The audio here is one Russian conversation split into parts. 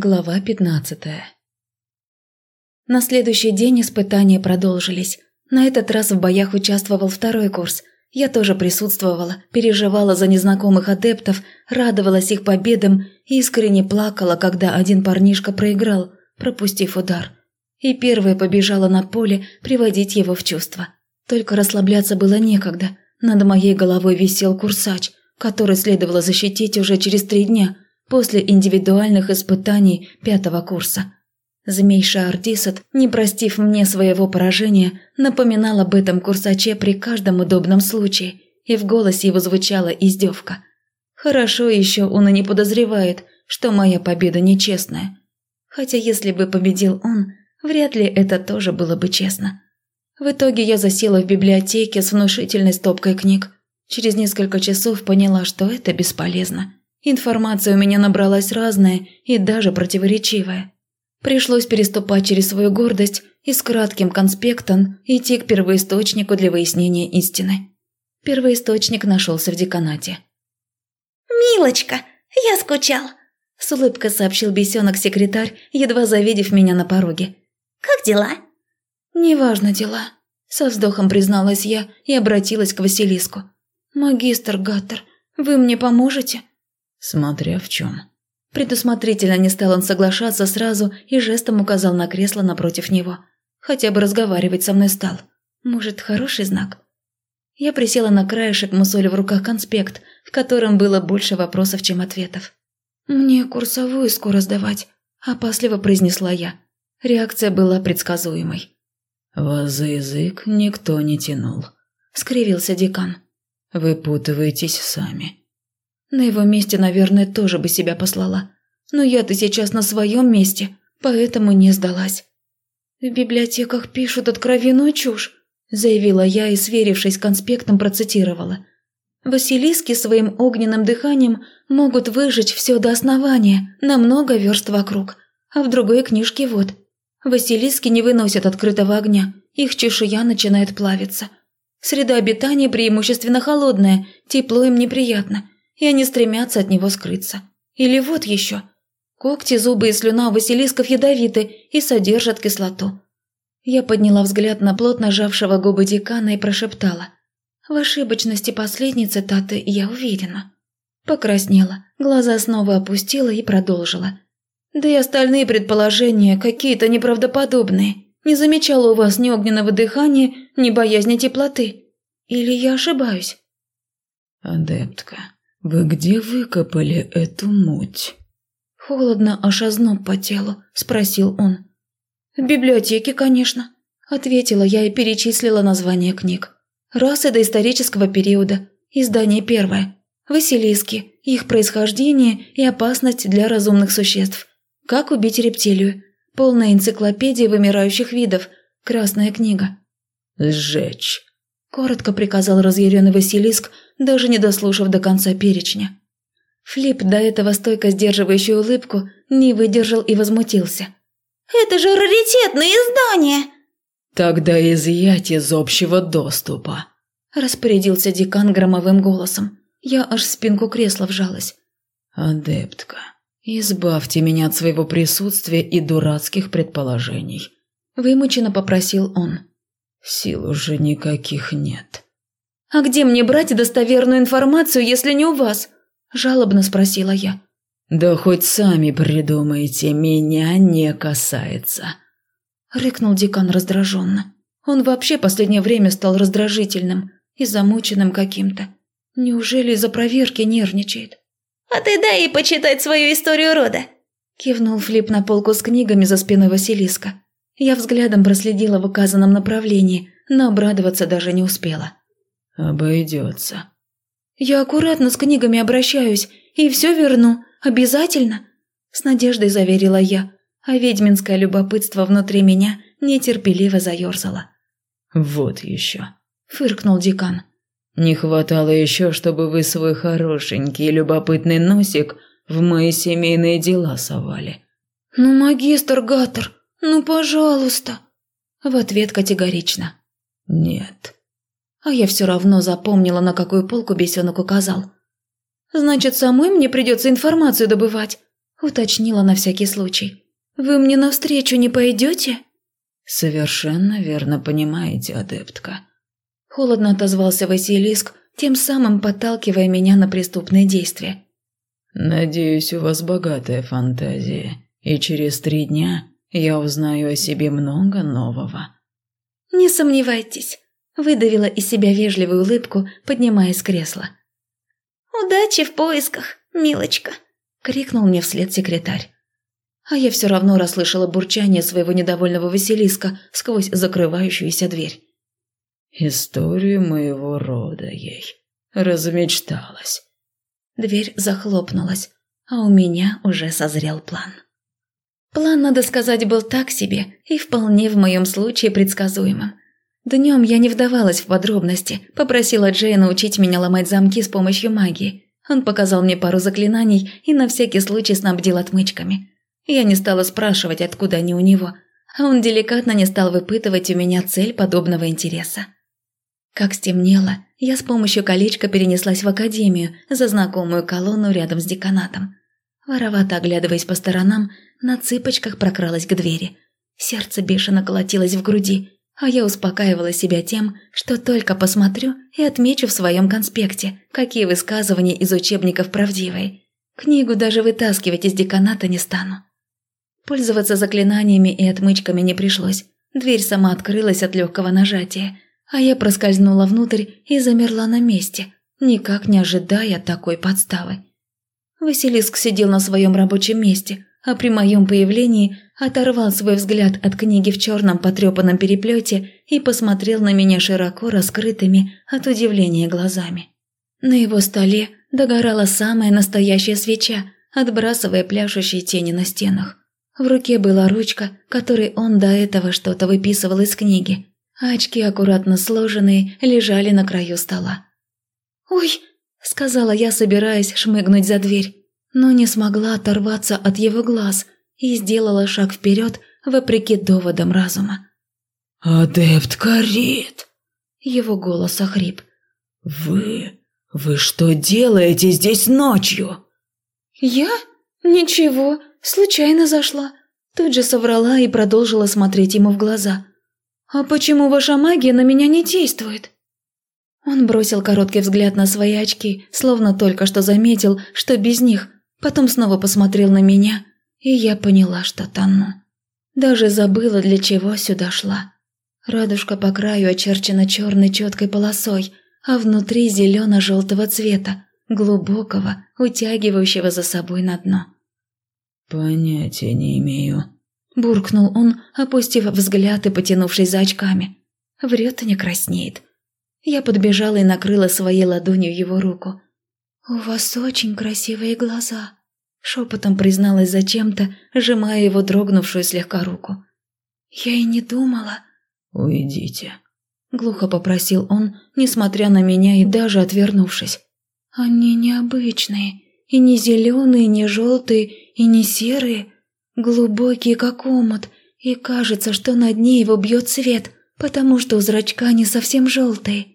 Глава пятнадцатая На следующий день испытания продолжились. На этот раз в боях участвовал второй курс. Я тоже присутствовала, переживала за незнакомых адептов, радовалась их победам и искренне плакала, когда один парнишка проиграл, пропустив удар. И первая побежала на поле приводить его в чувство. Только расслабляться было некогда. Над моей головой висел курсач, который следовало защитить уже через три дня – после индивидуальных испытаний пятого курса. Змейша Ардисат, не простив мне своего поражения, напоминал об этом курсаче при каждом удобном случае, и в голосе его звучала издевка. Хорошо еще он и не подозревает, что моя победа нечестная. Хотя если бы победил он, вряд ли это тоже было бы честно. В итоге я засела в библиотеке с внушительной стопкой книг. Через несколько часов поняла, что это бесполезно. Информация у меня набралась разная и даже противоречивая. Пришлось переступать через свою гордость и с кратким конспектом идти к первоисточнику для выяснения истины. Первоисточник нашелся в деканате. «Милочка, я скучал», – с улыбкой сообщил бесенок-секретарь, едва завидев меня на пороге. «Как дела?» «Неважно дела», – со вздохом призналась я и обратилась к Василиску. «Магистр Гаттер, вы мне поможете?» Смотря в чем. Предусмотрительно не стал он соглашаться сразу и жестом указал на кресло напротив него. Хотя бы разговаривать со мной стал. Может, хороший знак? Я присела на краешек, мусоля в руках конспект, в котором было больше вопросов, чем ответов. «Мне курсовую скоро сдавать», – опасливо произнесла я. Реакция была предсказуемой. «Вас за язык никто не тянул», – скривился декан. «Вы путываетесь сами. На его месте, наверное, тоже бы себя послала. Но я-то сейчас на своем месте, поэтому не сдалась. «В библиотеках пишут откровенную чушь», – заявила я и, сверившись конспектом, процитировала. «Василиски своим огненным дыханием могут выжечь все до основания, на много верст вокруг. А в другой книжке вот. Василиски не выносят открытого огня, их чешуя начинает плавиться. Среда обитания преимущественно холодная, тепло им неприятно, и они стремятся от него скрыться. Или вот еще. Когти, зубы и слюна у василисков ядовиты и содержат кислоту. Я подняла взгляд на плотно сжавшего губы декана и прошептала. В ошибочности последней цитаты я уверена. Покраснела, глаза снова опустила и продолжила. Да и остальные предположения какие-то неправдоподобные. Не замечала у вас ни огненного дыхания, ни боязни теплоты. Или я ошибаюсь? Адептка, «Вы где выкопали эту муть?» Холодно аж озноб по телу, спросил он. «В библиотеке, конечно», – ответила я и перечислила названия книг. «Расы доисторического периода. Издание первое. Василиски. Их происхождение и опасность для разумных существ. Как убить рептилию. Полная энциклопедия вымирающих видов. Красная книга». «Сжечь», – коротко приказал разъяренный Василиск, даже не дослушав до конца перечня. Флип, до этого стойко сдерживающий улыбку, не выдержал и возмутился. «Это же раритетное издание!» «Тогда изъять из общего доступа», – распорядился декан громовым голосом. Я аж в спинку кресла вжалась. «Адептка, избавьте меня от своего присутствия и дурацких предположений», – вымученно попросил он. Сил уже никаких нет. «А где мне брать достоверную информацию, если не у вас?» – жалобно спросила я. «Да хоть сами придумайте, меня не касается», – рыкнул декан раздраженно. Он вообще последнее время стал раздражительным и замученным каким-то. Неужели из-за проверки нервничает? «А ты дай ей почитать свою историю рода!» Кивнул Флип на полку с книгами за спиной Василиска. Я взглядом проследила в указанном направлении, но обрадоваться даже не успела. «Обойдется». «Я аккуратно с книгами обращаюсь и все верну, обязательно?» С надеждой заверила я, а ведьминское любопытство внутри меня нетерпеливо заерзало. «Вот еще», – фыркнул декан. «Не хватало еще, чтобы вы свой хорошенький любопытный носик в мои семейные дела совали». «Ну, магистр Гаттер, «Ну, пожалуйста!» В ответ категорично. «Нет». А я все равно запомнила, на какую полку бесенок указал. «Значит, самой мне придется информацию добывать?» – уточнила на всякий случай. «Вы мне навстречу не пойдете?» «Совершенно верно понимаете, адептка». Холодно отозвался Василиск, тем самым подталкивая меня на преступные действия. «Надеюсь, у вас богатая фантазия, и через три дня я узнаю о себе много нового». «Не сомневайтесь», – выдавила из себя вежливую улыбку, поднимаясь с кресла. «Удачи в поисках, милочка!» – крикнул мне вслед секретарь. А я все равно расслышала бурчание своего недовольного Василиска сквозь закрывающуюся дверь. «Историю моего рода ей размечталась». Дверь захлопнулась, а у меня уже созрел план. План, надо сказать, был так себе и вполне в моем случае предсказуемым. Днем я не вдавалась в подробности, попросила Джея научить меня ломать замки с помощью магии. Он показал мне пару заклинаний и на всякий случай снабдил отмычками. Я не стала спрашивать, откуда они у него, а он деликатно не стал выпытывать у меня цель подобного интереса. Как стемнело, я с помощью колечка перенеслась в академию за знакомую колонну рядом с деканатом. Воровато оглядываясь по сторонам, на цыпочках прокралась к двери. Сердце бешено колотилось в груди, а я успокаивала себя тем, что только посмотрю и отмечу в своем конспекте, какие высказывания из учебников правдивые. Книгу даже вытаскивать из деканата не стану. Пользоваться заклинаниями и отмычками не пришлось. Дверь сама открылась от легкого нажатия, а я проскользнула внутрь и замерла на месте, никак не ожидая такой подставы. Василиск сидел на своем рабочем месте, а при моем появлении оторвал свой взгляд от книги в черном потрепанном переплете и посмотрел на меня широко раскрытыми от удивления глазами. На его столе догорала самая настоящая свеча, отбрасывая пляшущие тени на стенах. В руке была ручка, которой он до этого что-то выписывал из книги, очки, аккуратно сложенные, лежали на краю стола. «Ой!» – сказала я, собираясь шмыгнуть за дверь, но не смогла оторваться от его глаз и сделала шаг вперед, вопреки доводам разума. «Адепт Карит!» Его голос охрип. «Вы... вы что делаете здесь ночью?» «Я? Ничего. Случайно зашла. Тут же соврала и продолжила смотреть ему в глаза. «А почему ваша магия на меня не действует?» Он бросил короткий взгляд на свои очки, словно только что заметил, что без них, потом снова посмотрел на меня, и я поняла, что тону. Даже забыла, для чего сюда шла. Радужка по краю очерчена черной четкой полосой, а внутри зелено-желтого цвета, глубокого, утягивающего за собой на дно. «Понятия не имею», – буркнул он, опустив взгляд и потянувшись за очками. Врет и не краснеет. Я подбежала и накрыла своей ладонью его руку. «У вас очень красивые глаза», – шепотом призналась зачем-то, сжимая его дрогнувшую слегка руку. «Я и не думала». «Уйдите», – глухо попросил он, несмотря на меня и даже отвернувшись. «Они необычные, и не зеленые, не желтые, и не серые. Глубокие, как омут, и кажется, что на дне его бьет свет, потому что у зрачка не совсем желтые.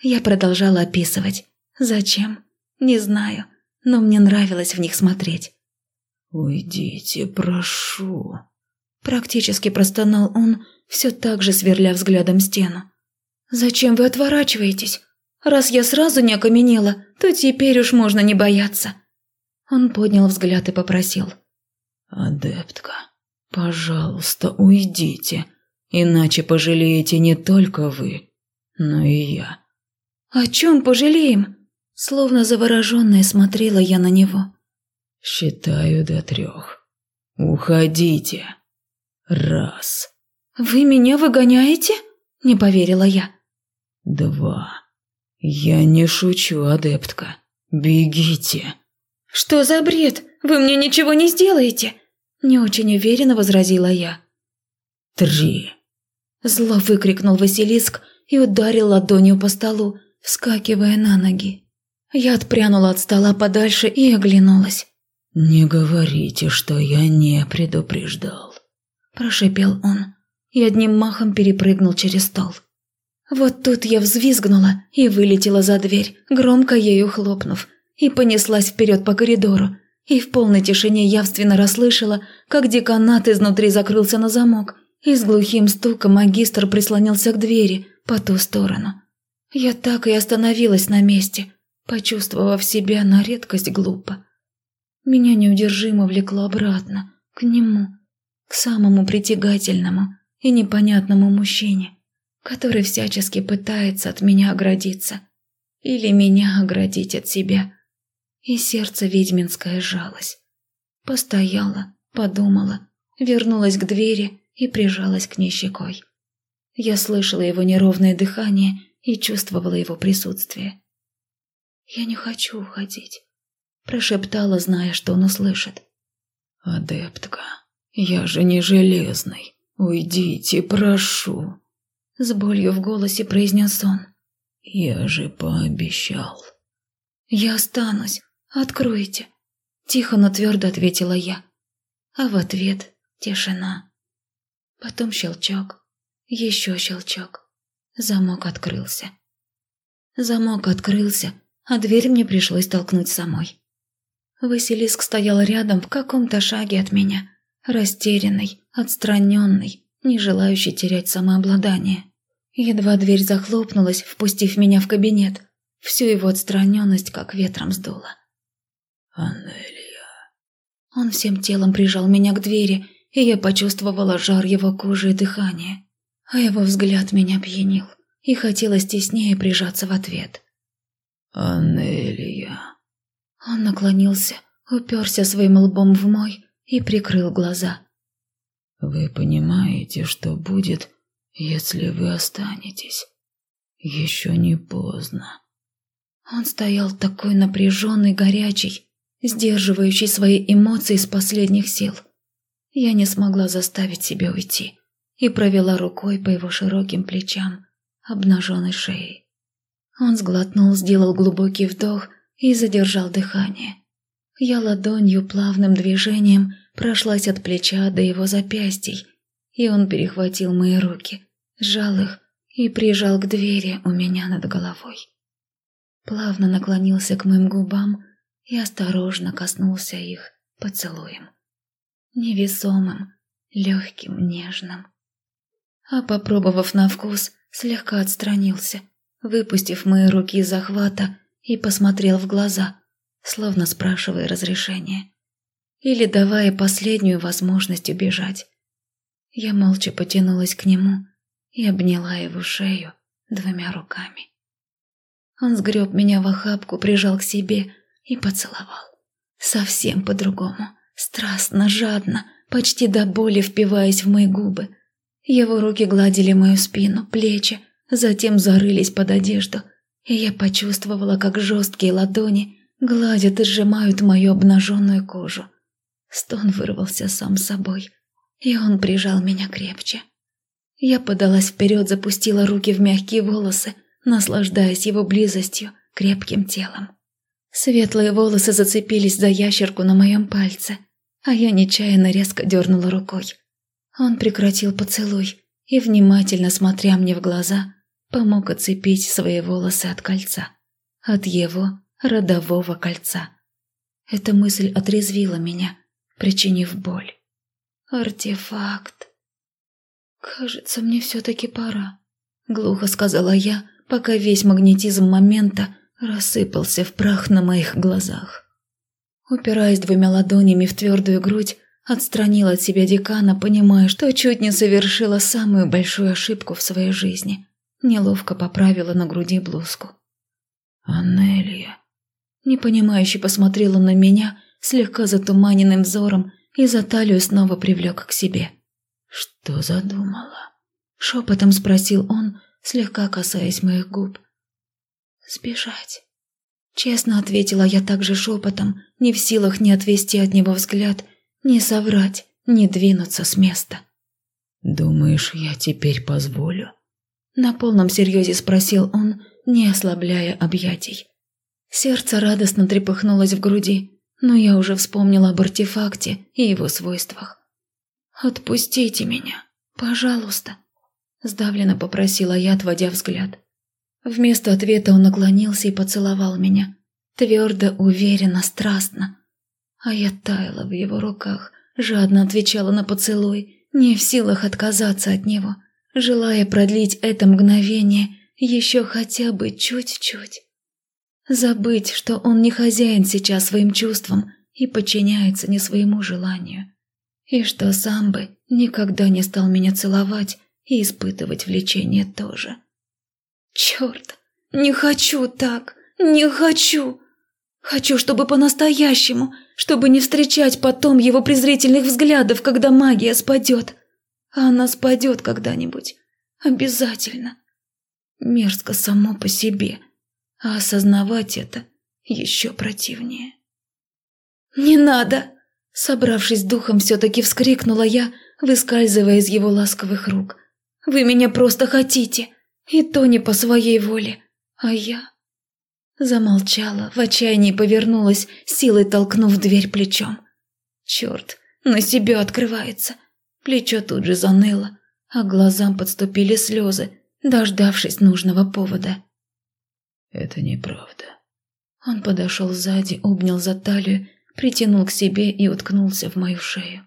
Я продолжала описывать. Зачем? Не знаю, но мне нравилось в них смотреть. «Уйдите, прошу», – практически простонал он, все так же сверля взглядом стену. «Зачем вы отворачиваетесь? Раз я сразу не окаменела, то теперь уж можно не бояться». Он поднял взгляд и попросил. «Адептка, пожалуйста, уйдите, иначе пожалеете не только вы, но и я». «О чем пожалеем?» Словно завороженная смотрела я на него. «Считаю до трех. Уходите. Раз». «Вы меня выгоняете?» – не поверила я. «Два. Я не шучу, адептка. Бегите». «Что за бред? Вы мне ничего не сделаете!» Не очень уверенно возразила я. «Три!» Зло выкрикнул Василиск и ударил ладонью по столу, вскакивая на ноги. Я отпрянула от стола подальше и оглянулась. «Не говорите, что я не предупреждал», – прошепел он и одним махом перепрыгнул через стол. Вот тут я взвизгнула и вылетела за дверь, громко ею хлопнув, и понеслась вперед по коридору. и в полной тишине явственно расслышала, как деканат изнутри закрылся на замок, и с глухим стуком магистр прислонился к двери по ту сторону. Я так и остановилась на месте, почувствовав себя на редкость глупо. Меня неудержимо влекло обратно, к нему, к самому притягательному и непонятному мужчине, который всячески пытается от меня оградиться или меня оградить от себя. И сердце ведьминское сжалось. Постояла, подумала, вернулась к двери и прижалась к ней щекой. Я слышала его неровное дыхание и чувствовала его присутствие. «Я не хочу уходить», – прошептала, зная, что он услышит. «Адептка, я же не железный. Уйдите, прошу», – с болью в голосе произнес он. «Я же пообещал». «Я останусь. Откройте», – тихо, но твердо ответила я. А в ответ тишина. Потом щелчок, еще щелчок. Замок открылся. Замок открылся, а дверь мне пришлось толкнуть самой. Василиск стоял рядом в каком-то шаге от меня, растерянный, отстраненный, не желающий терять самообладание. Едва дверь захлопнулась, впустив меня в кабинет, всю его отстраненность как ветром сдуло. «Анелия...» Он всем телом прижал меня к двери, и я почувствовала жар его кожи и дыхания, а его взгляд меня пьянил, и хотелось теснее прижаться в ответ. «Анелия...» Он наклонился, уперся своим лбом в мой и прикрыл глаза. «Вы понимаете, что будет, если вы останетесь? Еще не поздно». Он стоял такой напряженный, горячий, сдерживающий свои эмоции с последних сил. Я не смогла заставить себя уйти и провела рукой по его широким плечам, обнаженной шеей. Он сглотнул, сделал глубокий вдох и задержал дыхание. Я ладонью плавным движением прошлась от плеча до его запястий, и он перехватил мои руки, сжал их и прижал к двери у меня над головой. Плавно наклонился к моим губам и осторожно коснулся их поцелуем. Невесомым, легким, нежным. А попробовав на вкус, слегка отстранился, выпустив мои руки из захвата и посмотрел в глаза, словно спрашивая разрешения. Или давая последнюю возможность убежать. Я молча потянулась к нему и обняла его шею двумя руками. Он сгреб меня в охапку, прижал к себе и поцеловал. Совсем по-другому, страстно, жадно, почти до боли впиваясь в мои губы. Его руки гладили мою спину, плечи, затем зарылись под одежду, и я почувствовала, как жесткие ладони гладят и сжимают мою обнаженную кожу. Стон вырвался сам собой, и он прижал меня крепче. Я подалась вперед, запустила руки в мягкие волосы, наслаждаясь его близостью, крепким телом. Светлые волосы зацепились за ящерку на моем пальце, а я нечаянно резко дернула рукой. Он прекратил поцелуй и, внимательно смотря мне в глаза, помог отцепить свои волосы от кольца. От его родового кольца. Эта мысль отрезвила меня, причинив боль. Артефакт. «Кажется, мне все-таки пора», — глухо сказала я, пока весь магнетизм момента рассыпался в прах на моих глазах. Упираясь двумя ладонями в твердую грудь, отстранила от себя декана, понимая, что чуть не совершила самую большую ошибку в своей жизни. Неловко поправила на груди блузку. «Анелия...» Непонимающе посмотрела на меня слегка затуманенным взором и за талию снова привлек к себе. «Что задумала?» Шепотом спросил он, слегка касаясь моих губ. «Сбежать». Честно ответила я также шепотом, не в силах ни отвести от него взгляд, ни соврать, ни двинуться с места. «Думаешь, я теперь позволю?» На полном серьезе спросил он, не ослабляя объятий. Сердце радостно трепыхнулось в груди, но я уже вспомнила об артефакте и его свойствах. «Отпустите меня, пожалуйста», – сдавленно попросила я, отводя взгляд. Вместо ответа он наклонился и поцеловал меня. Твердо, уверенно, страстно. А я таяла в его руках, жадно отвечала на поцелуй, не в силах отказаться от него, желая продлить это мгновение еще хотя бы чуть-чуть. Забыть, что он не хозяин сейчас своим чувствам и подчиняется не своему желанию. И что сам бы никогда не стал меня целовать и испытывать влечение тоже. Черт, не хочу так, не хочу. Хочу, чтобы по-настоящему, чтобы не встречать потом его презрительных взглядов, когда магия спадет. А она спадет когда-нибудь. Обязательно. Мерзко само по себе. А осознавать это еще противнее. «Не надо!» Собравшись духом, все-таки вскрикнула я, выскальзывая из его ласковых рук. «Вы меня просто хотите, и то не по своей воле, а я...» Замолчала, в отчаянии повернулась, силой толкнув дверь плечом. Черт, на себя открывается. Плечо тут же заныло, а глазам подступили слезы, дождавшись нужного повода. «Это неправда». Он подошел сзади, обнял за талию, притянул к себе и уткнулся в мою шею.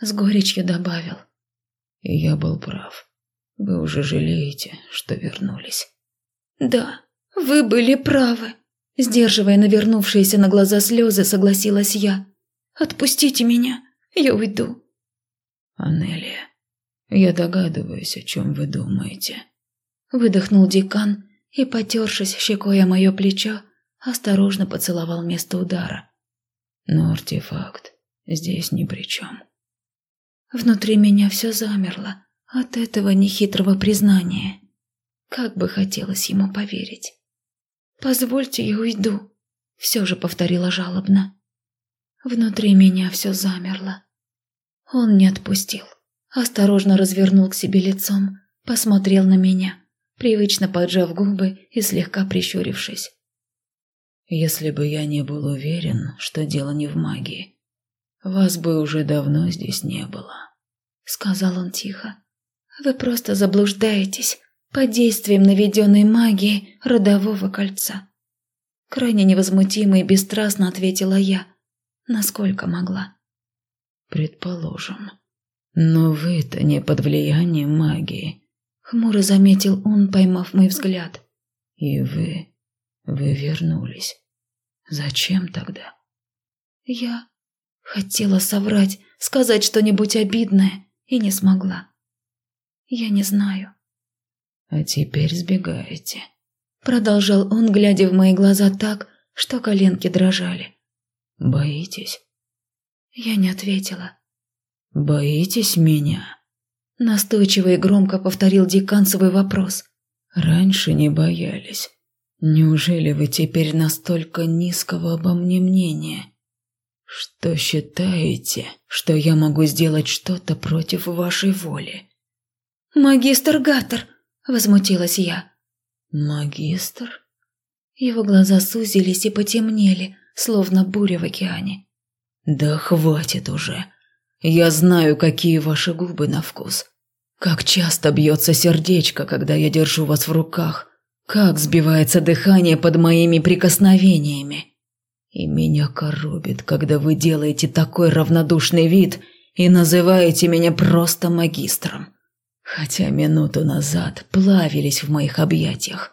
С горечью добавил. «Я был прав. Вы уже жалеете, что вернулись». «Да, вы были правы», – сдерживая навернувшиеся на глаза слезы, согласилась я. «Отпустите меня, я уйду». «Анелия, я догадываюсь, о чем вы думаете». Выдохнул декан и, потершись щекой о мое плечо, осторожно поцеловал место удара. Но артефакт здесь ни при чем. Внутри меня все замерло от этого нехитрого признания. Как бы хотелось ему поверить. «Позвольте, я уйду», — все же повторила жалобно. Внутри меня все замерло. Он не отпустил. Осторожно развернул к себе лицом, посмотрел на меня, привычно поджав губы и слегка прищурившись. Если бы я не был уверен, что дело не в магии, вас бы уже давно здесь не было», — сказал он тихо. «Вы просто заблуждаетесь под действием наведенной магии родового кольца». Крайне невозмутимо и бесстрастно ответила я, насколько могла. «Предположим. Но вы-то не под влиянием магии», — хмуро заметил он, поймав мой взгляд. «И вы вы вернулись. Зачем тогда? Я хотела соврать, сказать что-нибудь обидное, и не смогла. Я не знаю. А теперь сбегаете. Продолжал он, глядя в мои глаза так, что коленки дрожали. Боитесь? Я не ответила. Боитесь меня? Настойчиво и громко повторил декан свой вопрос. Раньше не боялись. Неужели вы теперь настолько низкого обо мне мнения, что считаете, что я могу сделать что-то против вашей воли? Магистр Гаттер, возмутилась я. Магистр? Его глаза сузились и потемнели, словно буря в океане. Да хватит уже. Я знаю, какие ваши губы на вкус. Как часто бьется сердечко, когда я держу вас в руках – как сбивается дыхание под моими прикосновениями. И меня коробит, когда вы делаете такой равнодушный вид и называете меня просто магистром. Хотя минуту назад плавились в моих объятиях.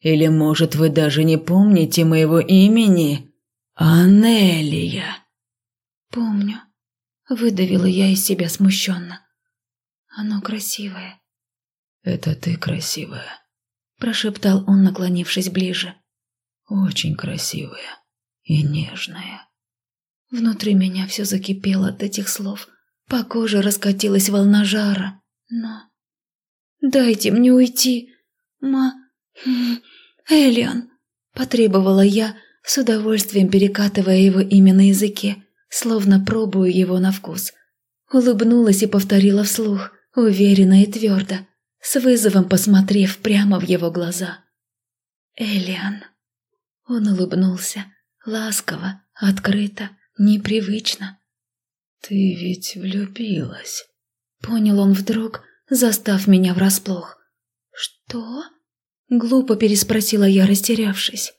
Или, может, вы даже не помните моего имени? Анелия. Помню. Выдавила я из себя смущенно. Оно красивое. Это ты красивая прошептал он, наклонившись ближе. «Очень красивая и нежная». Внутри меня все закипело от этих слов. По коже раскатилась волна жара. Но... «Дайте мне уйти, ма... Элиан!» Потребовала я, с удовольствием перекатывая его имя на языке, словно пробую его на вкус. Улыбнулась и повторила вслух, уверенно и твердо с вызовом посмотрев прямо в его глаза. «Элиан». Он улыбнулся, ласково, открыто, непривычно. «Ты ведь влюбилась», — понял он вдруг, застав меня врасплох. «Что?» — глупо переспросила я, растерявшись.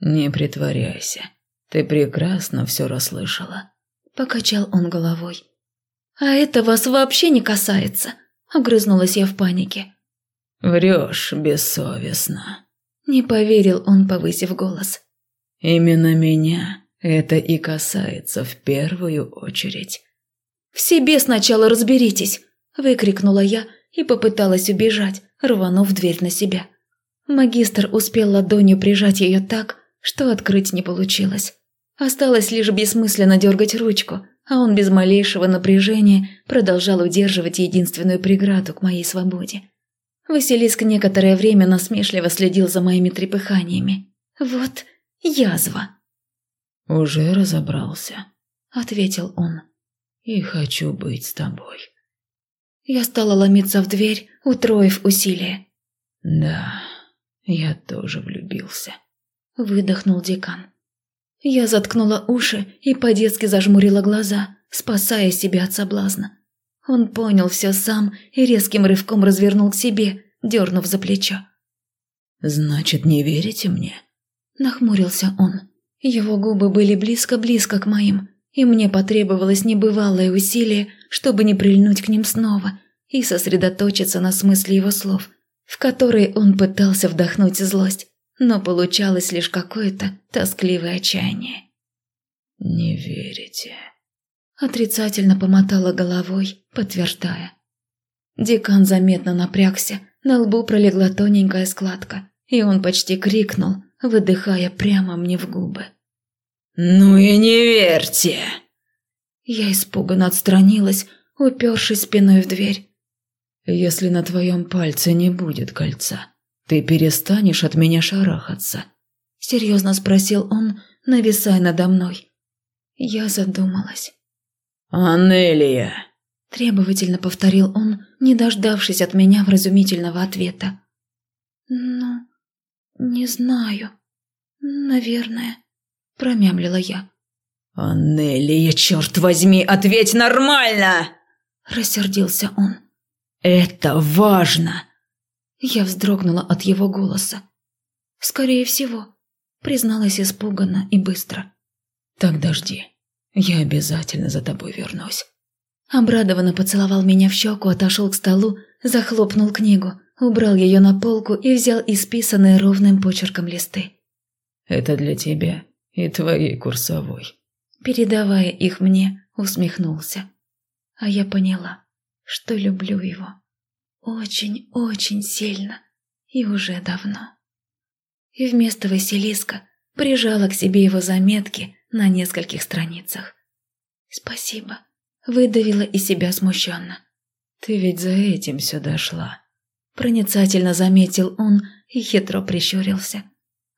«Не притворяйся. Ты прекрасно все расслышала. Покачал он головой. А это вас вообще не касается. Огрызнулась я в панике. Врешь бессовестно. Не поверил он, повысив голос. Именно меня это и касается в первую очередь. «В себе сначала разберитесь!» – выкрикнула я и попыталась убежать, рванув дверь на себя. Магистр успел ладонью прижать ее так, что открыть не получилось. Осталось лишь бессмысленно дергать ручку, а он без малейшего напряжения продолжал удерживать единственную преграду к моей свободе. Василиск некоторое время насмешливо следил за моими трепыханиями. «Вот язва!» «Уже разобрался», — ответил он. «И хочу быть с тобой». Я стала ломиться в дверь, утроив усилия. «Да, я тоже влюбился», — выдохнул декан. Я заткнула уши и по-детски зажмурила глаза, спасая себя от соблазна. Он понял все сам и резким рывком развернул к себе, дернув за плечо. «Значит, не верите мне?» Нахмурился он. Его губы были близко-близко к моим, и мне потребовалось небывалое усилие, чтобы не прильнуть к ним снова и сосредоточиться на смысле его слов, в которые он пытался вдохнуть злость, но получалось лишь какое-то тоскливое отчаяние. «Не верите?» Отрицательно помотала головой, подтверждая. Декан заметно напрягся, на лбу пролегла тоненькая складка, и он почти крикнул, выдыхая прямо мне в губы. «Ну и не верьте!» Я испуганно отстранилась, упершись спиной в дверь. «Если на твоем пальце не будет кольца, ты перестанешь от меня шарахаться?» Серьезно спросил он, нависая надо мной. Я задумалась. «Анелия!» Требовательно повторил он, не дождавшись от меня вразумительного ответа. «Ну, не знаю. Наверное» промямлила я. «Аннелия, черт возьми, ответь нормально!» Рассердился он. «Это важно!» Я вздрогнула от его голоса. «Скорее всего», призналась испуганно и быстро. «Так дожди, я обязательно за тобой вернусь». Обрадованно поцеловал меня в щеку, отошел к столу, захлопнул книгу, убрал ее на полку и взял исписанные ровным почерком листы. «Это для тебя и твоей курсовой». Передавая их мне, усмехнулся. А я поняла, что люблю его. Очень-очень сильно и уже давно. И вместо Василиска прижала к себе его заметки на нескольких страницах. «Спасибо», — выдавила из себя смущенно. «Ты ведь за этим сюда шла», — проницательно заметил он и хитро прищурился.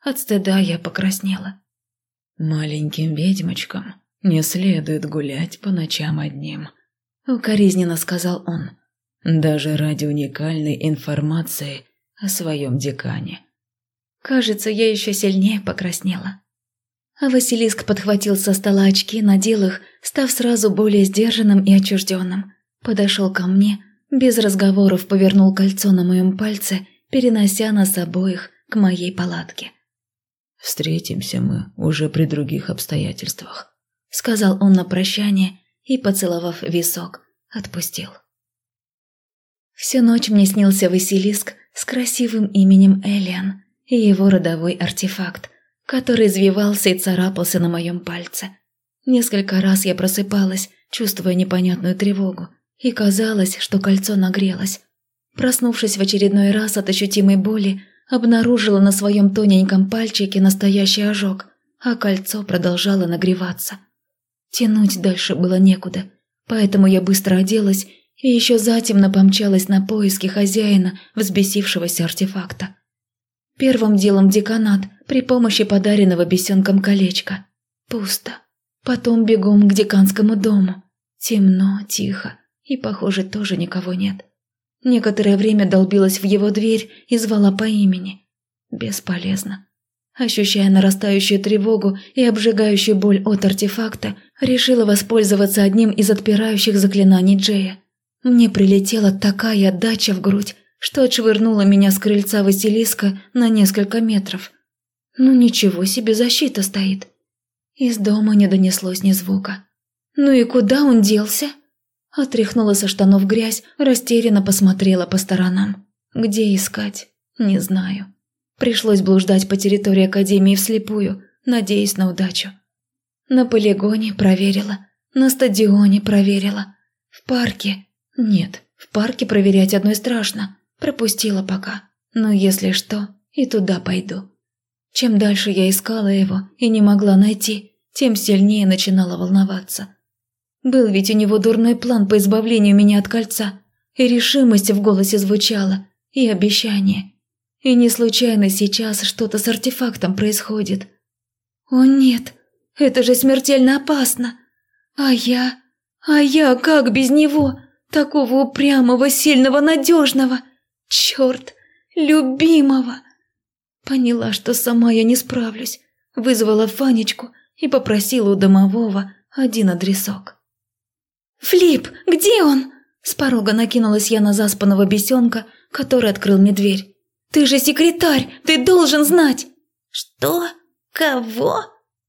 От стыда я покраснела. «Маленьким ведьмочкам не следует гулять по ночам одним», — укоризненно сказал он. «Даже ради уникальной информации о своем декане». Кажется, я еще сильнее покраснела. А Василиск подхватил со стола очки, надел их, став сразу более сдержанным и отчужденным. Подошел ко мне, без разговоров повернул кольцо на моем пальце, перенося нас обоих к моей палатке. Встретимся мы уже при других обстоятельствах», — сказал он на прощание и, поцеловав висок, отпустил. Всю ночь мне снился Василиск с красивым именем Элиан и его родовой артефакт, который извивался и царапался на моем пальце. Несколько раз я просыпалась, чувствуя непонятную тревогу, и казалось, что кольцо нагрелось. Проснувшись в очередной раз от ощутимой боли, обнаружила на своем тоненьком пальчике настоящий ожог, а кольцо продолжало нагреваться. Тянуть дальше было некуда, поэтому я быстро оделась и еще затем помчалась на поиски хозяина взбесившегося артефакта. Первым делом деканат при помощи подаренного бесенком колечка. Пусто. Потом бегом к деканскому дому. Темно, тихо, и, похоже, тоже никого нет. Некоторое время долбилась в его дверь и звала по имени. Бесполезно. Ощущая нарастающую тревогу и обжигающую боль от артефакта, решила воспользоваться одним из отпирающих заклинаний Джея. Мне прилетела такая отдача в грудь, что отшвырнула меня с крыльца Василиска на несколько метров. Ну ничего себе защита стоит. Из дома не донеслось ни звука. «Ну и куда он делся?» Отряхнула со штанов грязь, растерянно посмотрела по сторонам. Где искать? Не знаю. Пришлось блуждать по территории Академии вслепую, надеясь на удачу. На полигоне проверила, на стадионе проверила. В парке? Нет, в парке проверять одной страшно. Пропустила пока. Но если что, и туда пойду. Чем дальше я искала его и не могла найти, тем сильнее начинала волноваться. Был ведь у него дурной план по избавлению меня от кольца, и решимость в голосе звучала, и обещание. И не случайно сейчас что-то с артефактом происходит. О нет, это же смертельно опасно. А я... А я как без него? Такого упрямого, сильного, надежного. Черт, любимого. Поняла, что сама я не справлюсь. Вызвала Фанечку и попросила у домового один адресок. «Флип, где он?» С порога накинулась я на заспанного бесенка, который открыл мне дверь. «Ты же секретарь, ты должен знать!» «Что? Кого?»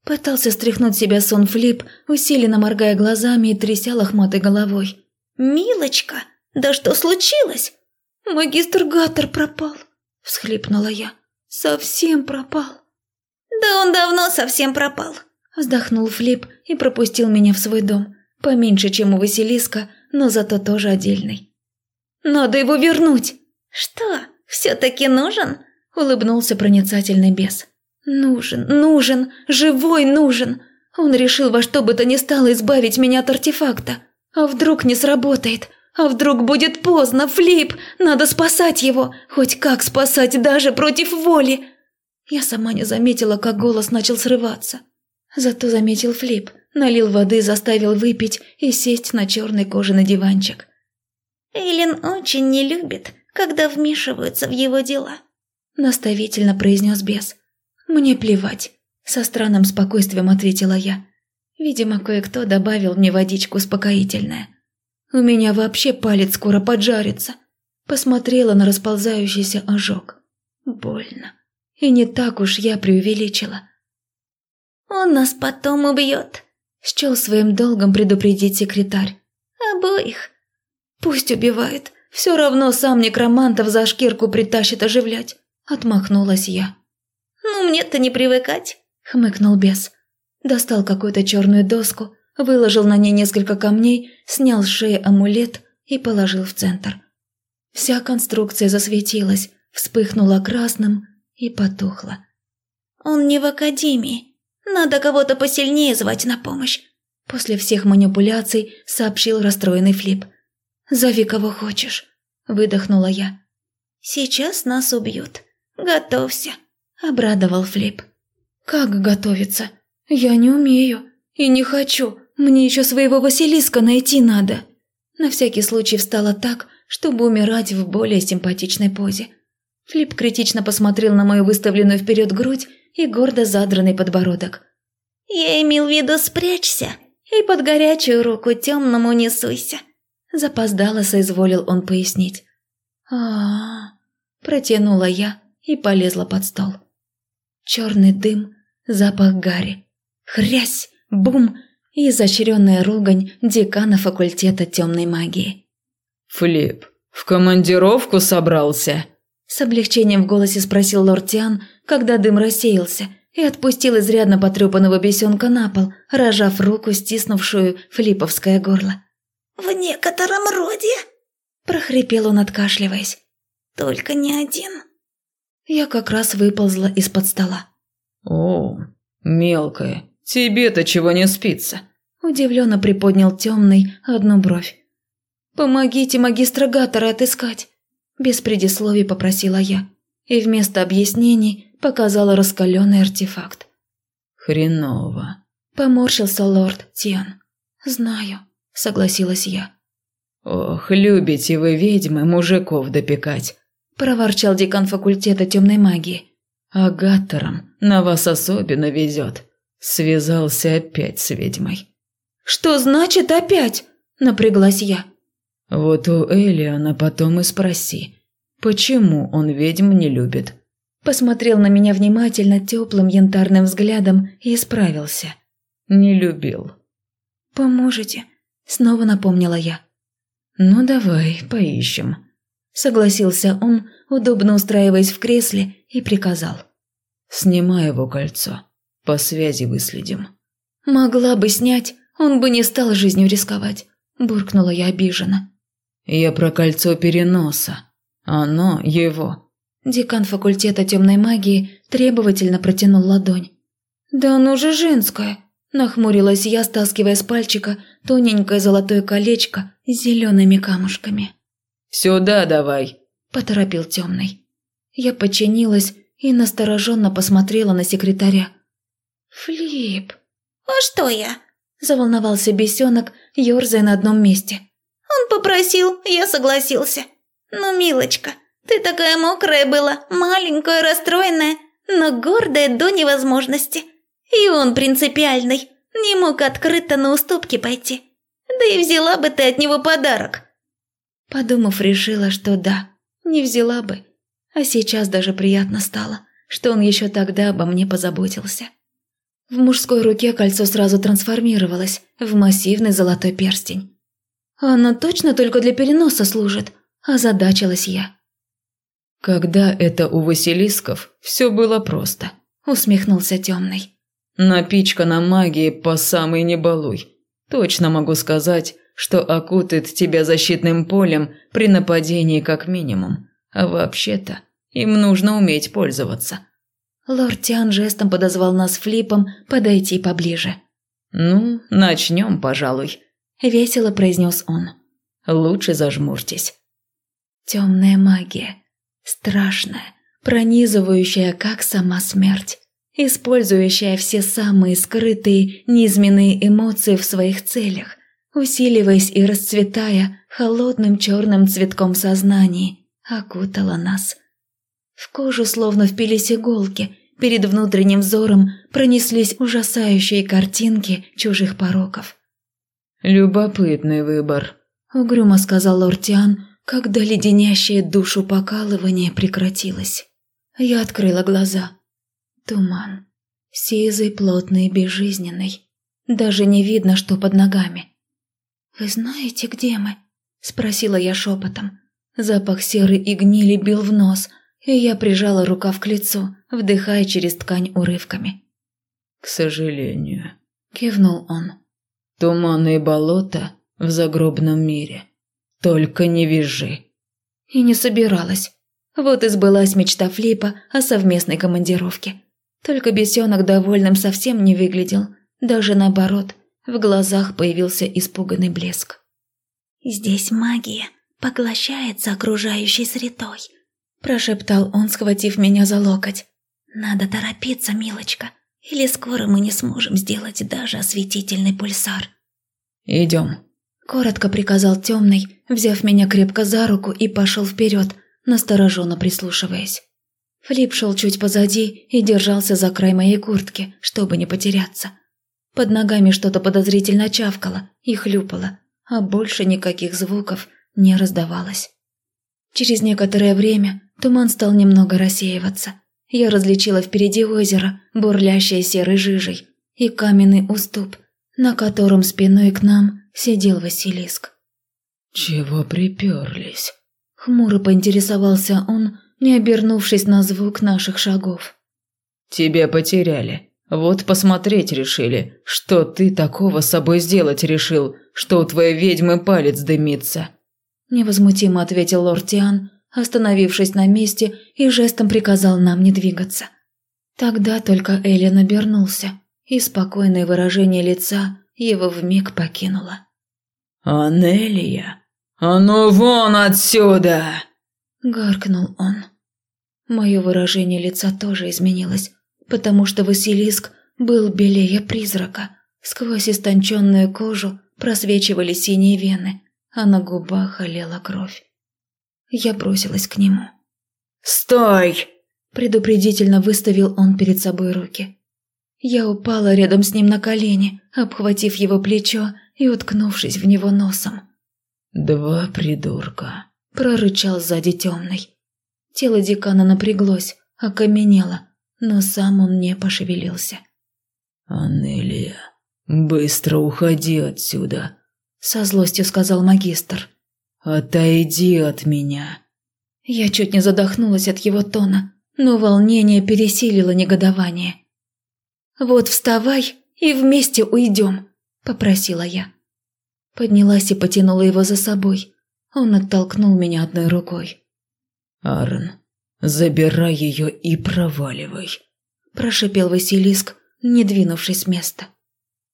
Пытался стряхнуть себя сон Флип, усиленно моргая глазами и тряся лохматой головой. «Милочка, да что случилось?» «Магистр Гаттер пропал», – всхлипнула я. «Совсем пропал». «Да он давно совсем пропал», – вздохнул Флип и пропустил меня в свой дом. Поменьше, чем у Василиска, но зато тоже отдельный. «Надо его вернуть!» «Что, все-таки нужен?» – улыбнулся проницательный бес. «Нужен, нужен, живой нужен!» Он решил во что бы то ни стало избавить меня от артефакта. А вдруг не сработает? А вдруг будет поздно, Флип? Надо спасать его. Хоть как спасать даже против воли. Я сама не заметила, как голос начал срываться. Зато заметил Флип. Налил воды, заставил выпить и сесть на черный кожаный диванчик. «Эйлин очень не любит, когда вмешиваются в его дела», – наставительно произнес бес. «Мне плевать», – со странным спокойствием ответила я. Видимо, кое-кто добавил мне водичку успокоительное. У меня вообще палец скоро поджарится. Посмотрела на расползающийся ожог. Больно. И не так уж я преувеличила. «Он нас потом убьет», Счел своим долгом предупредить секретарь. «Обоих». «Пусть убивает. Все равно сам некромантов за шкирку притащит оживлять», – отмахнулась я. «Ну, мне-то не привыкать», – хмыкнул бес. Достал какую-то черную доску, выложил на ней несколько камней, снял с шеи амулет и положил в центр. Вся конструкция засветилась, вспыхнула красным и потухла. «Он не в академии», надо кого-то посильнее звать на помощь. После всех манипуляций сообщил расстроенный Флип. «Зови кого хочешь», – выдохнула я. «Сейчас нас убьют. Готовься», – обрадовал Флип. «Как готовиться? Я не умею и не хочу. Мне еще своего Василиска найти надо». На всякий случай встала так, чтобы умирать в более симпатичной позе. Флип критично посмотрел на мою выставленную вперед грудь и гордо задранный подбородок. «Я имел в виду спрячься и под горячую руку темному не суйся», запоздало соизволил он пояснить. а, протянула я и полезла под стол. Черный дым, запах гари, хрясь, бум и изощренная ругань декана факультета темной магии. «Флип, в командировку собрался?» С облегчением в голосе спросил лорд Тиан, когда дым рассеялся, и отпустил изрядно потрепанного бесенка на пол, рожав руку, стиснувшую флиповское горло. «В некотором роде», – прохрипел он, откашливаясь. «Только не один». Я как раз выползла из-под стола. «О, мелкая, тебе-то чего не спится?» Удивленно приподнял темный одну бровь. «Помогите магистра Гаттера отыскать!» Без предисловий попросила я. И вместо объяснений показала раскаленный артефакт. «Хреново», – поморщился лорд Тиан. «Знаю», – согласилась я. «Ох, любите вы, ведьмы, мужиков допекать», – проворчал декан факультета темной магии. «А гаттерам на вас особенно везет. Связался опять с ведьмой». «Что значит опять?» – напряглась я. «Вот у Элиана потом и спроси, почему он ведьм не любит?» Посмотрел на меня внимательно теплым янтарным взглядом и исправился. не любил». «Поможете?» – снова напомнила я. «Ну давай, поищем», – согласился он, удобно устраиваясь в кресле, и приказал. «Снимай его кольцо, по связи выследим». «Могла бы снять, он бы не стал жизнью рисковать», – буркнула я обиженно. «Я про кольцо переноса. Оно его». Декан факультета темной магии требовательно протянул ладонь. «Да оно же женское!» – нахмурилась я, стаскивая с пальчика тоненькое золотое колечко с зелеными камушками. «Сюда давай!» – поторопил темный. Я подчинилась и настороженно посмотрела на секретаря. «Флип!» «А что я?» – заволновался бесенок, ерзая на одном месте. «Он попросил, я согласился. Ну, милочка, ты такая мокрая была, маленькая, расстроенная, но гордая до невозможности. И он принципиальный, не мог открыто на уступки пойти. Да и взяла бы ты от него подарок». Подумав, решила, что да, не взяла бы. А сейчас даже приятно стало, что он еще тогда обо мне позаботился. В мужской руке кольцо сразу трансформировалось в массивный золотой перстень. «Оно точно только для переноса служит», – озадачилась я. «Когда это у Василисков, все было просто», – усмехнулся темный. «Напичкана магией по самой не балуй. Точно могу сказать, что окутает тебя защитным полем при нападении как минимум. А вообще-то им нужно уметь пользоваться». Лорд Тиан жестом подозвал нас флипом подойти поближе. «Ну, начнем, пожалуй», – весело произнес он. «Лучше зажмурьтесь». Темная магия. Страшная, пронизывающая, как сама смерть. Использующая все самые скрытые, низменные эмоции в своих целях, усиливаясь и расцветая холодным черным цветком сознания, окутала нас – в кожу словно впились иголки, перед внутренним взором пронеслись ужасающие картинки чужих пороков. «Любопытный выбор», – угрюмо сказал Лортиан, когда леденящее душу покалывание прекратилось. Я открыла глаза. Туман. Сизый, плотный безжизненный. Даже не видно, что под ногами. «Вы знаете, где мы?» – спросила я шепотом. Запах серы и гнили бил в нос – и я прижала рукав к лицу, вдыхая через ткань урывками. «К сожалению», – кивнул он. «Туманы болота в загробном мире. Только не вяжи». И не собиралась. Вот и сбылась мечта Флипа о совместной командировке. Только бесенок довольным совсем не выглядел. Даже наоборот, в глазах появился испуганный блеск. «Здесь магия поглощается окружающей средой», – прошептал он, схватив меня за локоть. «Надо торопиться, милочка, или скоро мы не сможем сделать даже осветительный пульсар». «Идем», – коротко приказал темный, взяв меня крепко за руку и пошел вперед, настороженно прислушиваясь. Флип шел чуть позади и держался за край моей куртки, чтобы не потеряться. Под ногами что-то подозрительно чавкало и хлюпало, а больше никаких звуков не раздавалось. Через некоторое время Туман стал немного рассеиваться. Я различила впереди озеро, бурлящее серой жижей, и каменный уступ, на котором спиной к нам сидел Василиск. «Чего приперлись?» Хмуро поинтересовался он, не обернувшись на звук наших шагов. «Тебя потеряли. Вот посмотреть решили, что ты такого с собой сделать решил, что у твоей ведьмы палец дымится». Невозмутимо ответил лорд Тиан, остановившись на месте и жестом приказал нам не двигаться. Тогда только Эллен обернулся, и спокойное выражение лица его вмиг покинуло. «Анелия, а ну вон отсюда!» – гаркнул он. Мое выражение лица тоже изменилось, потому что Василиск был белее призрака. Сквозь истонченную кожу просвечивали синие вены, а на губах олела кровь. Я бросилась к нему. «Стой!» – предупредительно выставил он перед собой руки. Я упала рядом с ним на колени, обхватив его плечо и уткнувшись в него носом. «Два придурка», – прорычал сзади темный. Тело декана напряглось, окаменело, но сам он не пошевелился. «Анелия, «Быстро уходи отсюда», – со злостью сказал магистр. «Отойди от меня». Я чуть не задохнулась от его тона, но волнение пересилило негодование. «Вот вставай и вместе уйдем», – попросила я. Поднялась и потянула его за собой. Он оттолкнул меня одной рукой. «Аарон, забирай ее и проваливай», – прошипел Василиск, не двинувшись с места.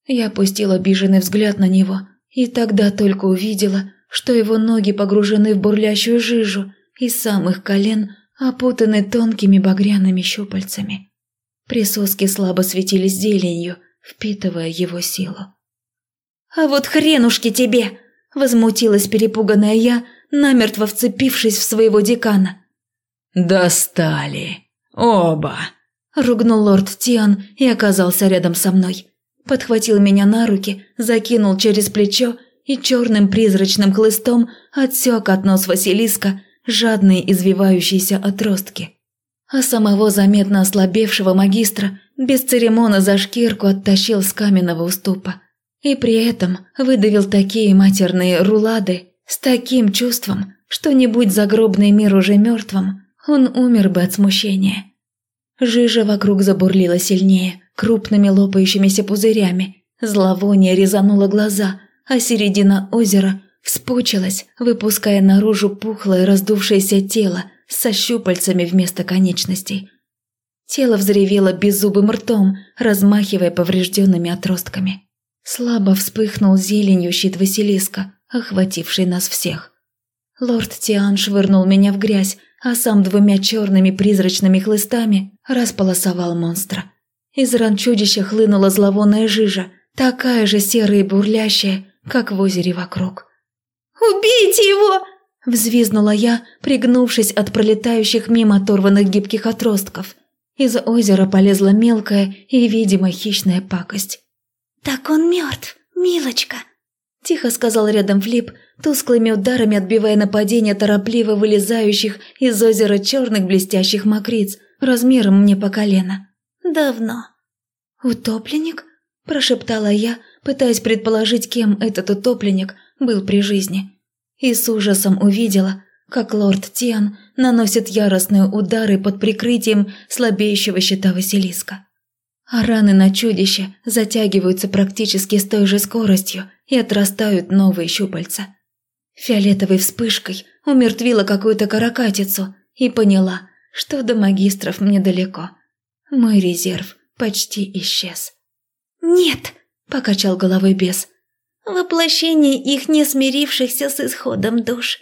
Я опустила обиженный взгляд на него и тогда только увидела, что его ноги погружены в бурлящую жижу и самых колен опутаны тонкими багряными щупальцами. Присоски слабо светились зеленью, впитывая его силу. «А вот хренушки тебе!» – возмутилась перепуганная я, намертво вцепившись в своего декана. «Достали! Оба!» – ругнул лорд Тиан и оказался рядом со мной. Подхватил меня на руки, закинул через плечо и черным призрачным хлыстом отсек от нос Василиска жадные извивающиеся отростки. А самого заметно ослабевшего магистра без церемона за шкирку оттащил с каменного уступа. И при этом выдавил такие матерные рулады с таким чувством, что не будь загробный мир уже мертвым, он умер бы от смущения. Жижа вокруг забурлила сильнее, крупными лопающимися пузырями. Зловоние резануло глаза, а середина озера вспучилась, выпуская наружу пухлое раздувшееся тело со щупальцами вместо конечностей. Тело взревело беззубым ртом, размахивая поврежденными отростками. Слабо вспыхнул зеленью щит Василиска, охвативший нас всех. Лорд Тиан швырнул меня в грязь, а сам двумя черными призрачными хлыстами располосовал монстра. Из ран чудища хлынула зловонная жижа, такая же серая и бурлящая, как в озере вокруг. «Убейте его!» – взвизнула я, пригнувшись от пролетающих мимо оторванных гибких отростков. Из озера полезла мелкая и, видимо, хищная пакость. «Так он мертв, милочка!» – тихо сказал рядом Флип, тусклыми ударами отбивая нападение торопливо вылезающих из озера черных блестящих мокриц, размером мне по колено. «Давно». «Утопленник?» – прошептала я, пытаясь предположить, кем этот утопленник был при жизни. И с ужасом увидела, как лорд Тиан наносит яростные удары под прикрытием слабеющего щита Василиска. А раны на чудище затягиваются практически с той же скоростью и отрастают новые щупальца. Фиолетовой вспышкой умертвила какую-то каракатицу и поняла, что до магистров мне далеко. Мой резерв почти исчез. «Нет!» – покачал головой бес. «Воплощение их не смирившихся с исходом душ.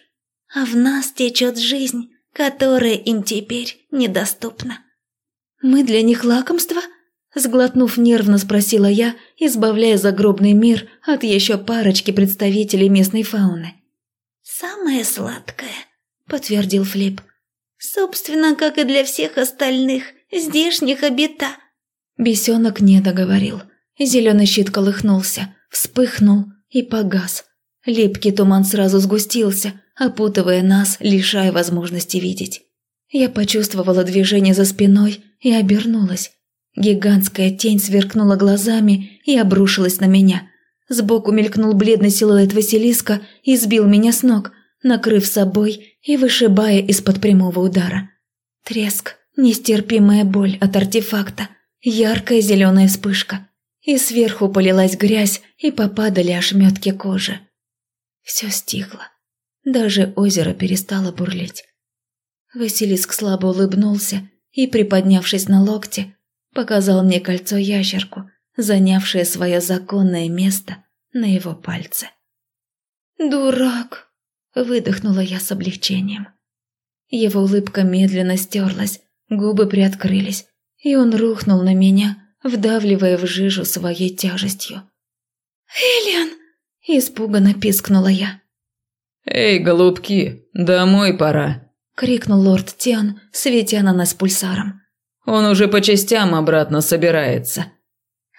А в нас течет жизнь, которая им теперь недоступна». «Мы для них лакомство?» Сглотнув нервно, спросила я, избавляя загробный мир от еще парочки представителей местной фауны. «Самое сладкое», — подтвердил Флип. «Собственно, как и для всех остальных здешних обита». Бесенок не договорил. Зеленый щит колыхнулся, вспыхнул и погас. Липкий туман сразу сгустился, опутывая нас, лишая возможности видеть. Я почувствовала движение за спиной и обернулась. Гигантская тень сверкнула глазами и обрушилась на меня. Сбоку мелькнул бледный силуэт Василиска и сбил меня с ног, накрыв собой и вышибая из-под прямого удара. Треск, нестерпимая боль от артефакта, яркая зеленая вспышка. И сверху полилась грязь и попадали ошметки кожи. Все стихло. Даже озеро перестало бурлить. Василиск слабо улыбнулся и, приподнявшись на локте, показал мне кольцо-ящерку, занявшее свое законное место на его пальце. «Дурак!» – выдохнула я с облегчением. Его улыбка медленно стерлась, губы приоткрылись, и он рухнул на меня, вдавливая в жижу своей тяжестью. «Элиан!» – испуганно пискнула я. «Эй, голубки, домой пора!» – крикнул лорд Тиан, светя на нас пульсаром. Он уже по частям обратно собирается».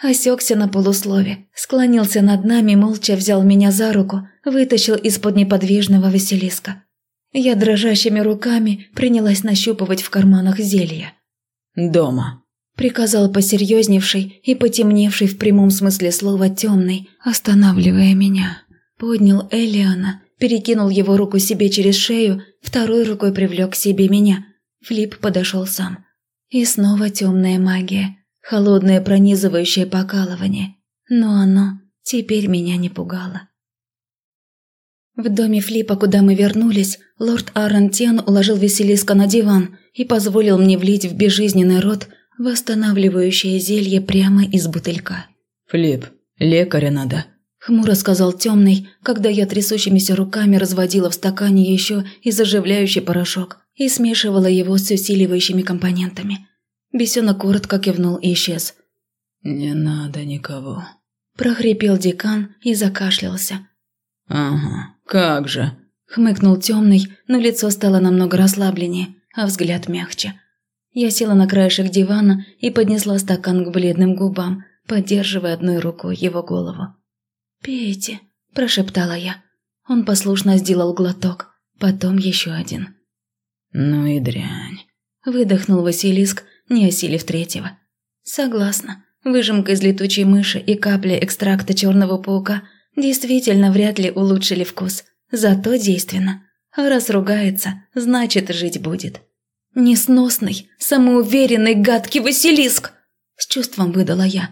Осекся на полуслове, склонился над нами, молча взял меня за руку, вытащил из-под неподвижного Василиска. Я дрожащими руками принялась нащупывать в карманах зелья. «Дома», приказал посерьезневший и потемневший в прямом смысле слова темный, останавливая меня. Поднял Элиана, перекинул его руку себе через шею, второй рукой привлек к себе меня. Флип подошел сам. И снова темная магия, холодное пронизывающее покалывание. Но оно теперь меня не пугало. В доме Флипа, куда мы вернулись, лорд Аарон Тен уложил Василиска на диван и позволил мне влить в безжизненный рот восстанавливающее зелье прямо из бутылька. «Флип, лекаря надо», – хмуро сказал темный, когда я трясущимися руками разводила в стакане еще и заживляющий порошок и смешивала его с усиливающими компонентами. Бесенок коротко кивнул и исчез. «Не надо никого», – прохрипел декан и закашлялся. «Ага, как же!» – хмыкнул темный, но лицо стало намного расслабленнее, а взгляд мягче. Я села на краешек дивана и поднесла стакан к бледным губам, поддерживая одной рукой его голову. «Пейте», – прошептала я. Он послушно сделал глоток, потом еще один. «Ну и дрянь», – выдохнул Василиск, не осилив третьего. «Согласна. Выжимка из летучей мыши и капля экстракта черного паука – действительно вряд ли улучшили вкус, зато действенно. А раз ругается, значит жить будет. «Несносный, самоуверенный, гадкий Василиск!» С чувством выдала я.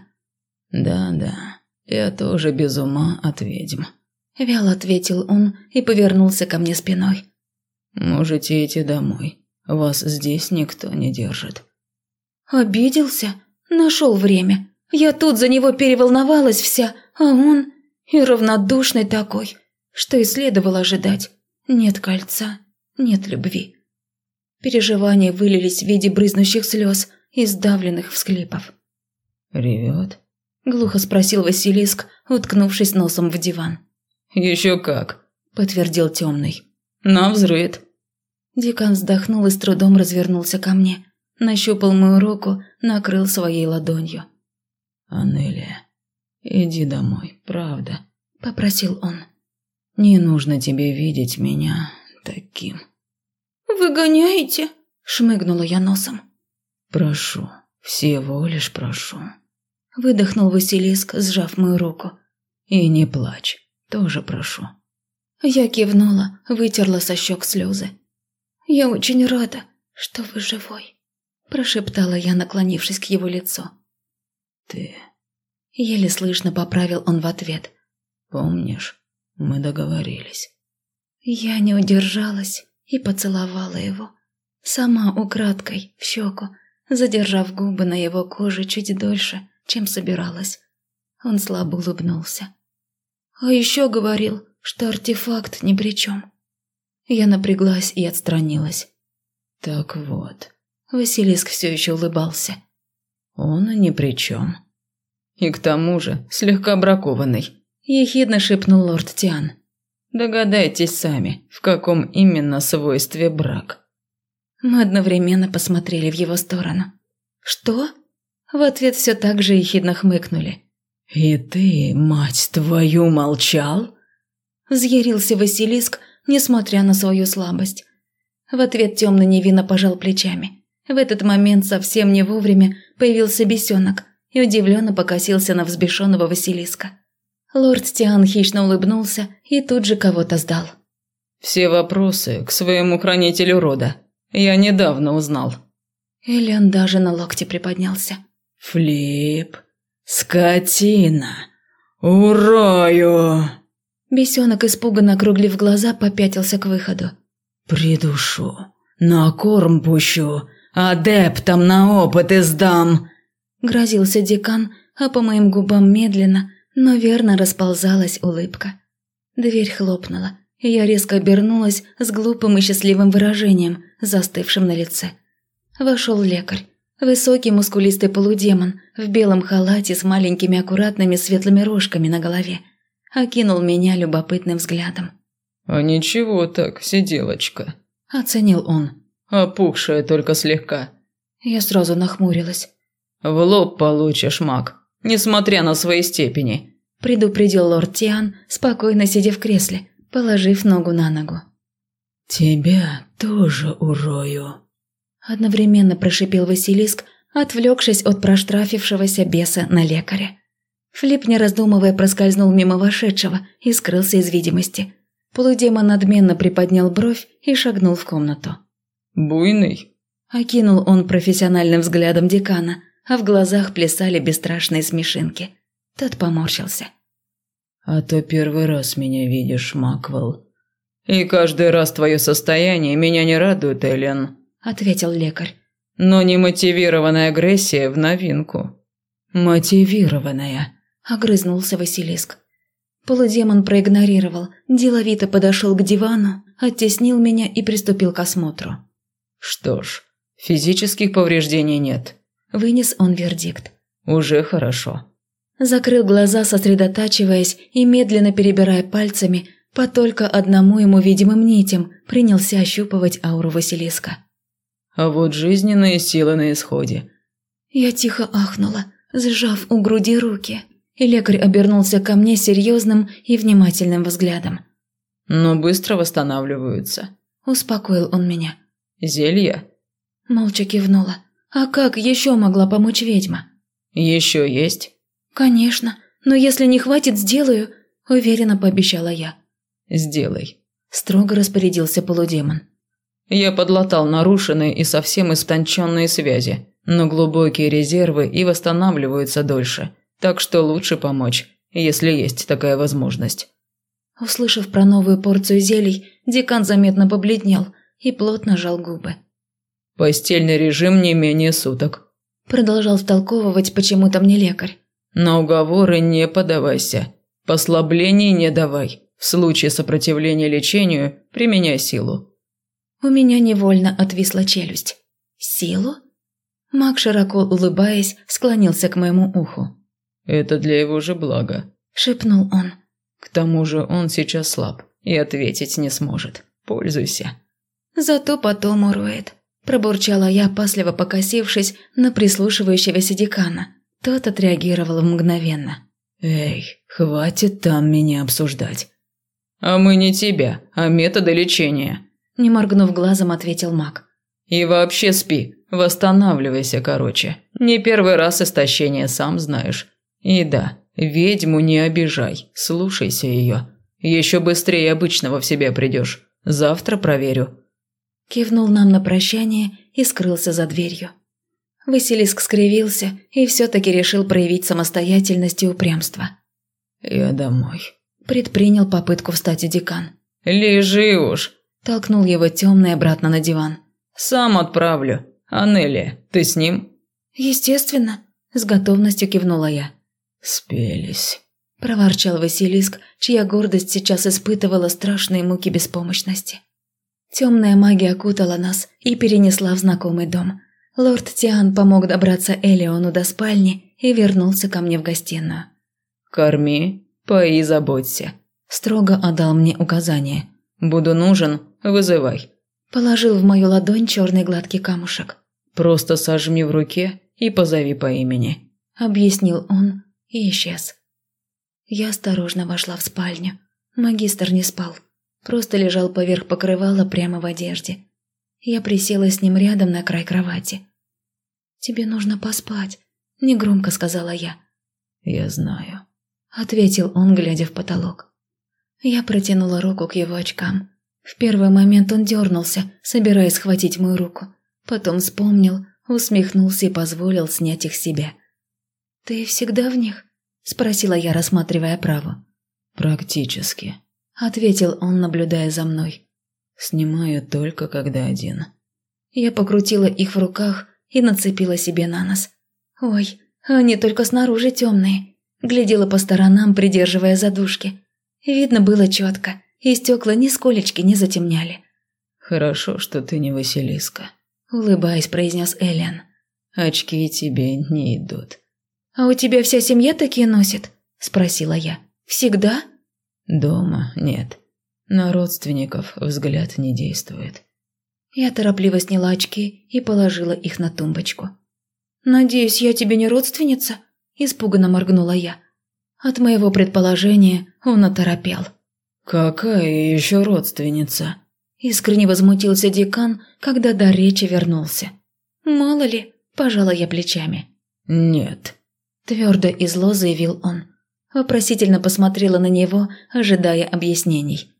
«Да-да, я тоже без ума от ведьм», – вяло ответил он и повернулся ко мне спиной. «Можете идти домой. Вас здесь никто не держит». «Обиделся? Нашел время. Я тут за него переволновалась вся, а он...» И равнодушный такой, что и следовало ожидать. Нет кольца, нет любви. Переживания вылились в виде брызнущих слез и сдавленных всклипов. «Ревет?» – глухо спросил Василиск, уткнувшись носом в диван. «Еще как!» – подтвердил темный. «Навзрыд!» Декан вздохнул и с трудом развернулся ко мне. Нащупал мою руку, накрыл своей ладонью. «Анелия, «Иди домой, правда», – попросил он. «Не нужно тебе видеть меня таким». «Выгоняете?» – шмыгнула я носом. «Прошу, всего лишь прошу», – выдохнул Василиск, сжав мою руку. «И не плачь, тоже прошу». Я кивнула, вытерла со щек слезы. «Я очень рада, что вы живой», – прошептала я, наклонившись к его лицу. «Ты Еле слышно поправил он в ответ. «Помнишь, мы договорились». Я не удержалась и поцеловала его. Сама украдкой, в щеку, задержав губы на его коже чуть дольше, чем собиралась. Он слабо улыбнулся. А еще говорил, что артефакт ни при чем. Я напряглась и отстранилась. «Так вот». Василиск все еще улыбался. «Он ни при чем». И к тому же слегка бракованный», – ехидно шепнул лорд Тиан. «Догадайтесь сами, в каком именно свойстве брак». Мы одновременно посмотрели в его сторону. «Что?» В ответ все так же ехидно хмыкнули. «И ты, мать твою, молчал?» Взъярился Василиск, несмотря на свою слабость. В ответ темно невинно пожал плечами. В этот момент совсем не вовремя появился бесенок, и удивленно покосился на взбешенного Василиска. Лорд Тиан хищно улыбнулся и тут же кого-то сдал. «Все вопросы к своему хранителю рода. Я недавно узнал». Элиан даже на локте приподнялся. «Флип, скотина, урою!» Бесенок, испуганно округлив глаза, попятился к выходу. «Придушу, на корм пущу, адептам на опыт издам!» Грозился декан, а по моим губам медленно, но верно расползалась улыбка. Дверь хлопнула, и я резко обернулась с глупым и счастливым выражением, застывшим на лице. Вошел лекарь. Высокий мускулистый полудемон в белом халате с маленькими аккуратными светлыми рожками на голове. Окинул меня любопытным взглядом. «А ничего так, сиделочка», – оценил он. «Опухшая только слегка». Я сразу нахмурилась. «В лоб получишь, маг, несмотря на свои степени», – предупредил лорд Тиан, спокойно сидя в кресле, положив ногу на ногу. «Тебя тоже урою», – одновременно прошипел Василиск, отвлекшись от проштрафившегося беса на лекаря. Флип, не раздумывая, проскользнул мимо вошедшего и скрылся из видимости. Полудемон надменно приподнял бровь и шагнул в комнату. «Буйный?» – окинул он профессиональным взглядом декана, а в глазах плясали бесстрашные смешинки. Тот поморщился. «А то первый раз меня видишь, Маквелл. И каждый раз твое состояние меня не радует, Эллен», – ответил лекарь. «Но немотивированная агрессия в новинку». «Мотивированная», – огрызнулся Василиск. Полудемон проигнорировал, деловито подошел к дивану, оттеснил меня и приступил к осмотру. «Что ж, физических повреждений нет», – вынес он вердикт. «Уже хорошо». Закрыл глаза, сосредотачиваясь и медленно перебирая пальцами по только одному ему видимым нитям, принялся ощупывать ауру Василиска. «А вот жизненные силы на исходе». Я тихо ахнула, сжав у груди руки и лекарь обернулся ко мне серьезным и внимательным взглядом. «Но быстро восстанавливаются», – успокоил он меня. «Зелья?» Молча кивнула. «А как еще могла помочь ведьма?» «Еще есть?» «Конечно, но если не хватит, сделаю», – уверенно пообещала я. «Сделай», – строго распорядился полудемон. «Я подлатал нарушенные и совсем истонченные связи, но глубокие резервы и восстанавливаются дольше. Так что лучше помочь, если есть такая возможность. Услышав про новую порцию зелий, декан заметно побледнел и плотно сжал губы. «Постельный режим не менее суток», – продолжал втолковывать почему-то мне лекарь. «На уговоры не подавайся. Послаблений не давай. В случае сопротивления лечению применяй силу». У меня невольно отвисла челюсть. «Силу?» Маг, широко улыбаясь, склонился к моему уху. Это для его же блага», – шепнул он. «К тому же он сейчас слаб и ответить не сможет. Пользуйся». «Зато потом уроет», – пробурчала я, опасливо покосившись на прислушивающегося декана. Тот отреагировал мгновенно. «Эй, хватит там меня обсуждать». «А мы не тебя, а методы лечения», – не моргнув глазом, ответил маг. «И вообще спи, восстанавливайся, короче. Не первый раз истощение, сам знаешь. И да, ведьму не обижай, слушайся ее. Еще быстрее обычного в себя придешь. Завтра проверю». Кивнул нам на прощание и скрылся за дверью. Василиск скривился и все-таки решил проявить самостоятельность и упрямство. «Я домой», – предпринял попытку встать и декан. «Лежи уж», – толкнул его темный обратно на диван. «Сам отправлю. Анелия, ты с ним?» «Естественно», – с готовностью кивнула я. «Спелись», – проворчал Василиск, чья гордость сейчас испытывала страшные муки беспомощности. Темная магия окутала нас и перенесла в знакомый дом. Лорд Тиан помог добраться Элеону до спальни и вернулся ко мне в гостиную. «Корми, пои, заботься», – строго отдал мне указание. «Буду нужен, вызывай». Положил в мою ладонь черный гладкий камушек. «Просто сожми в руке и позови по имени», – объяснил он, и исчез. Я осторожно вошла в спальню. Магистр не спал, просто лежал поверх покрывала прямо в одежде. Я присела с ним рядом на край кровати. «Тебе нужно поспать», – негромко сказала я. «Я знаю», – ответил он, глядя в потолок. Я протянула руку к его очкам. В первый момент он дернулся, собираясь схватить мою руку. Потом вспомнил, усмехнулся и позволил снять их себе. «Ты всегда в них?» – спросила я, рассматривая право. «Практически», – ответил он, наблюдая за мной. «Снимаю только когда один». Я покрутила их в руках и нацепила себе на нос. «Ой, они только снаружи темные». Глядела по сторонам, придерживая задушки. Видно было четко, и стекла нисколечки не затемняли. «Хорошо, что ты не Василиска», – улыбаясь, произнес Эллен. «Очки тебе не идут». «А у тебя вся семья такие носит?» – спросила я. «Всегда?» «Дома нет. На родственников взгляд не действует». Я торопливо сняла очки и положила их на тумбочку. «Надеюсь, я тебе не родственница?» – испуганно моргнула я. От моего предположения он оторопел. «Какая еще родственница?» Искренне возмутился декан, когда до речи вернулся. «Мало ли», Пожала я плечами. «Нет», – твердо и зло заявил он. Вопросительно посмотрела на него, ожидая объяснений.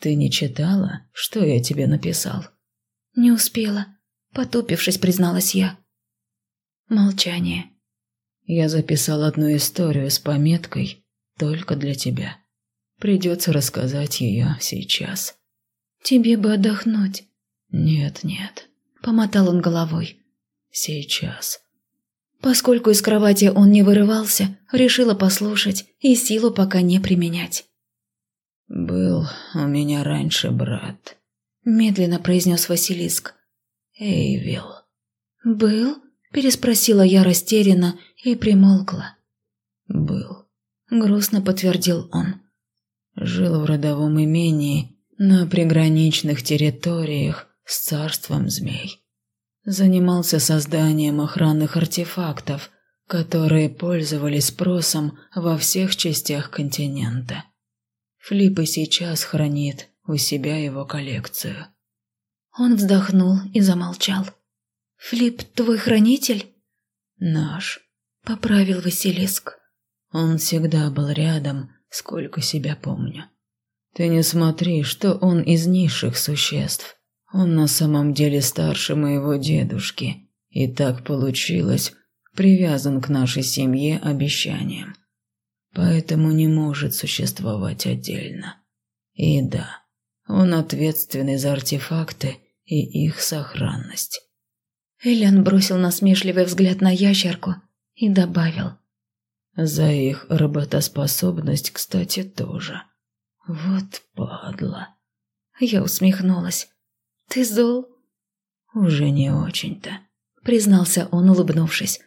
«Ты не читала, что я тебе написал?» «Не успела», – потупившись, призналась я. Молчание. «Я записал одну историю с пометкой «Только для тебя». Придется рассказать ее сейчас». «Тебе бы отдохнуть». «Нет, нет», – помотал он головой. «Сейчас». Поскольку из кровати он не вырывался, решила послушать и силу пока не применять. «Был у меня раньше брат», – медленно произнес Василиск. «Эйвил». «Был?» – переспросила я растерянно и примолкла. «Был», – грустно подтвердил он. «Жил в родовом имении на приграничных территориях с царством змей» занимался созданием охранных артефактов, которые пользовались спросом во всех частях континента. Флип и сейчас хранит у себя его коллекцию. Он вздохнул и замолчал. «Флип твой хранитель?» «Наш», — поправил Василиск. «Он всегда был рядом, сколько себя помню. Ты не смотри, что он из низших существ. Он на самом деле старше моего дедушки, и так получилось, привязан к нашей семье обещанием. Поэтому не может существовать отдельно. И да, он ответственный за артефакты и их сохранность. Элиан бросил насмешливый взгляд на ящерку и добавил. За их работоспособность, кстати, тоже. Вот падла. Я усмехнулась. «Ты зол?» «Уже не очень-то», — признался он, улыбнувшись.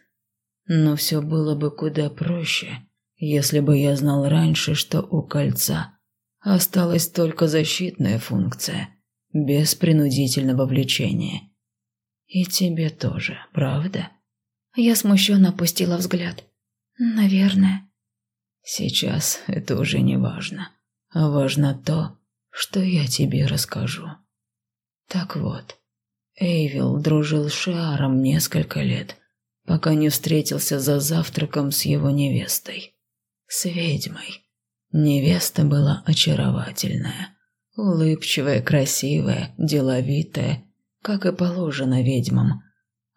«Но все было бы куда проще, если бы я знал раньше, что у кольца осталась только защитная функция, без принудительного влечения. И тебе тоже, правда?» Я смущенно опустила взгляд. «Наверное». «Сейчас это уже не важно, а важно то, что я тебе расскажу». Так вот, Эйвил дружил с Шиаром несколько лет, пока не встретился за завтраком с его невестой. С ведьмой. Невеста была очаровательная, улыбчивая, красивая, деловитая, как и положено ведьмам,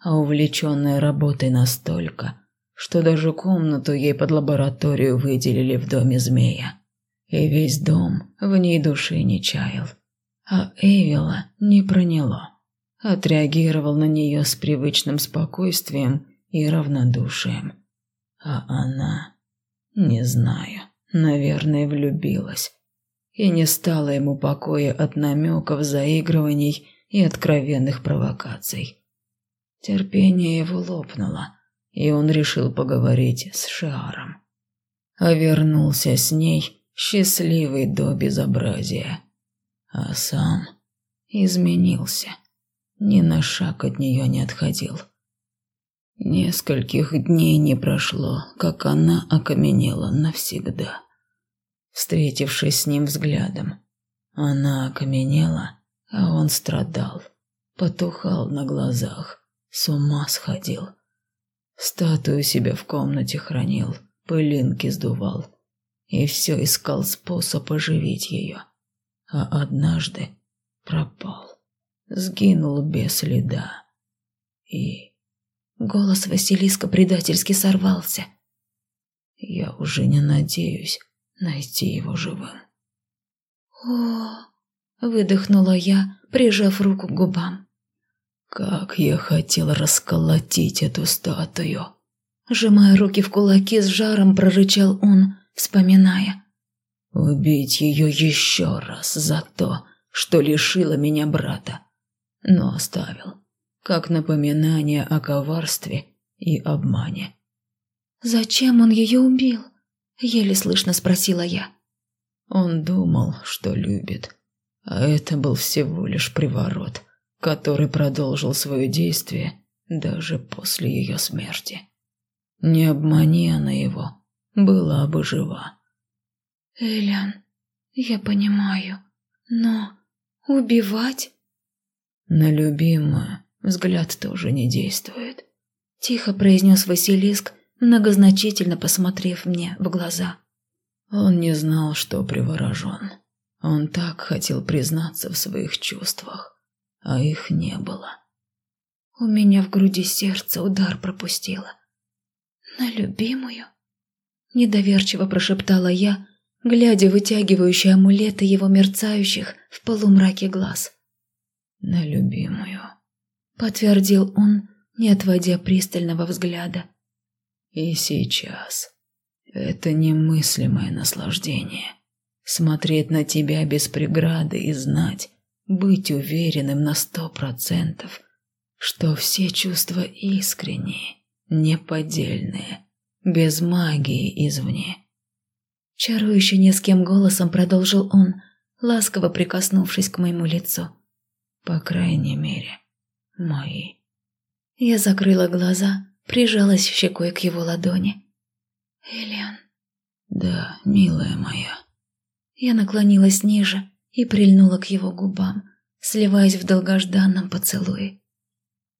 а увлеченная работой настолько, что даже комнату ей под лабораторию выделили в доме змея. И весь дом в ней души не чаял а Эйвила не проняло. Отреагировал на нее с привычным спокойствием и равнодушием. А она... Не знаю, наверное, влюбилась. И не стала ему покоя от намеков, заигрываний и откровенных провокаций. Терпение его лопнуло, и он решил поговорить с Шиаром. А вернулся с ней счастливый до безобразия а сам изменился. Ни на шаг от нее не отходил. Нескольких дней не прошло, как она окаменела навсегда. Встретившись с ним взглядом, она окаменела, а он страдал, потухал на глазах, с ума сходил. Статую себе в комнате хранил, пылинки сдувал и все искал способ оживить ее а однажды пропал, сгинул без следа. И голос Василиска предательски сорвался. Я уже не надеюсь найти его живым. О, выдохнула я, прижав руку к губам. Как я хотел расколотить эту статую. Сжимая руки в кулаки с жаром, прорычал он, вспоминая. Убить ее еще раз за то, что лишила меня брата, но оставил, как напоминание о коварстве и обмане. «Зачем он ее убил?» – еле слышно спросила я. Он думал, что любит, а это был всего лишь приворот, который продолжил свое действие даже после ее смерти. Не обмани она его, была бы жива. Элян, я понимаю, но убивать? На любимую взгляд тоже не действует. – тихо произнес Василиск, многозначительно посмотрев мне в глаза. Он не знал, что приворожен. Он так хотел признаться в своих чувствах, а их не было. У меня в груди сердце удар пропустило. «На любимую?» Недоверчиво прошептала я, глядя вытягивающие амулеты его мерцающих в полумраке глаз. «На любимую», — подтвердил он, не отводя пристального взгляда. «И сейчас. Это немыслимое наслаждение. Смотреть на тебя без преграды и знать, быть уверенным на сто процентов, что все чувства искренние, неподдельные, без магии извне. Чарующе ни с кем голосом продолжил он, ласково прикоснувшись к моему лицу. По крайней мере, мои. Я закрыла глаза, прижалась щекой к его ладони. «Элиан». «Да, милая моя». Я наклонилась ниже и прильнула к его губам, сливаясь в долгожданном поцелуе.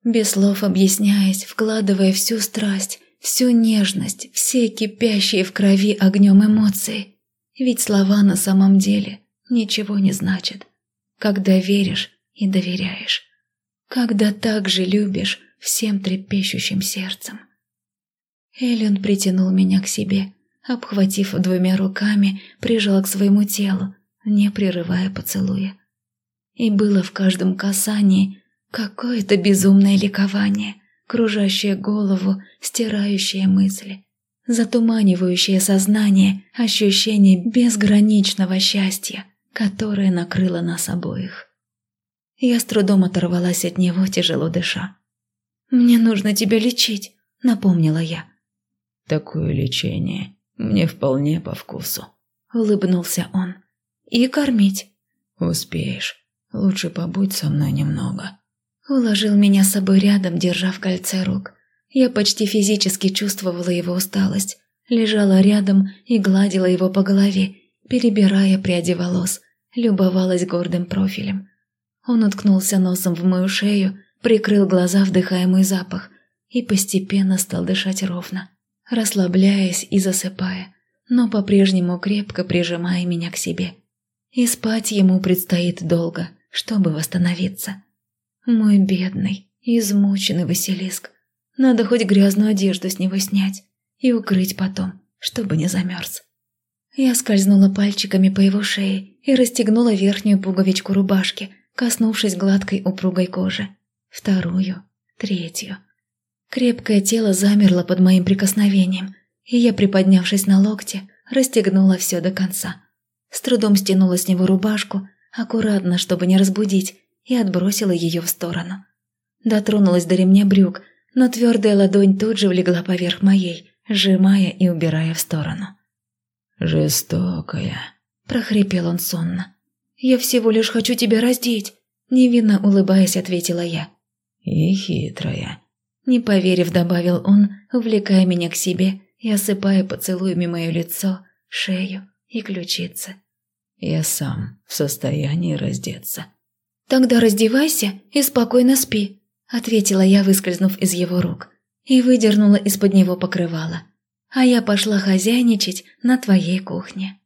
Без слов объясняясь, вкладывая всю страсть, всю нежность, все кипящие в крови огнем эмоции. Ведь слова на самом деле ничего не значат, когда веришь и доверяешь, когда так же любишь всем трепещущим сердцем. Эллен притянул меня к себе, обхватив двумя руками, прижал к своему телу, не прерывая поцелуя. И было в каждом касании какое-то безумное ликование, кружащее голову, стирающее мысли, затуманивающее сознание, ощущение безграничного счастья, которое накрыло нас обоих. Я с трудом оторвалась от него, тяжело дыша. «Мне нужно тебя лечить», — напомнила я. «Такое лечение мне вполне по вкусу», — улыбнулся он. «И кормить». «Успеешь. Лучше побудь со мной немного». Уложил меня с собой рядом, держа в кольце рук. Я почти физически чувствовала его усталость. Лежала рядом и гладила его по голове, перебирая пряди волос, любовалась гордым профилем. Он уткнулся носом в мою шею, прикрыл глаза, вдыхая мой запах, и постепенно стал дышать ровно, расслабляясь и засыпая, но по-прежнему крепко прижимая меня к себе. И спать ему предстоит долго, чтобы восстановиться. Мой бедный, измученный Василиск. Надо хоть грязную одежду с него снять и укрыть потом, чтобы не замерз. Я скользнула пальчиками по его шее и расстегнула верхнюю пуговичку рубашки, коснувшись гладкой упругой кожи. Вторую, третью. Крепкое тело замерло под моим прикосновением, и я, приподнявшись на локте, расстегнула все до конца. С трудом стянула с него рубашку, аккуратно, чтобы не разбудить, и отбросила ее в сторону. Дотронулась до ремня брюк, но твердая ладонь тут же влегла поверх моей, сжимая и убирая в сторону. «Жестокая», – прохрипел он сонно. «Я всего лишь хочу тебя раздеть», – невинно улыбаясь, ответила я. «И хитрая», – не поверив, добавил он, увлекая меня к себе и осыпая поцелуями мое лицо, шею и ключицы. «Я сам в состоянии раздеться». «Тогда раздевайся и спокойно спи», – ответила я, выскользнув из его рук, и выдернула из-под него покрывало. «А я пошла хозяйничать на твоей кухне».